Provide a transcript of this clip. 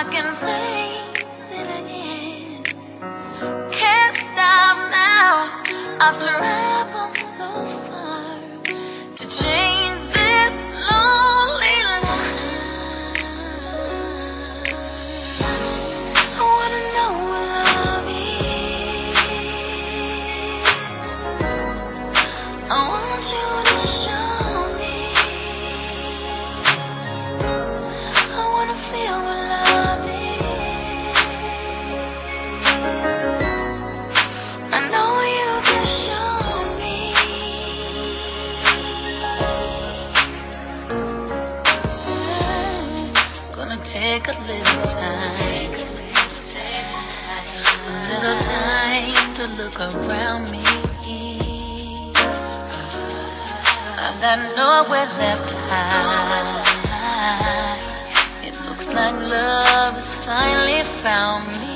I can face it again. Can't stop now. I've traveled so far to change this lonely life. I wanna know what love is. Oh, I want you Gonna take a little time, a little time to look around me. I've got nowhere left to hide. It looks like love has finally found me.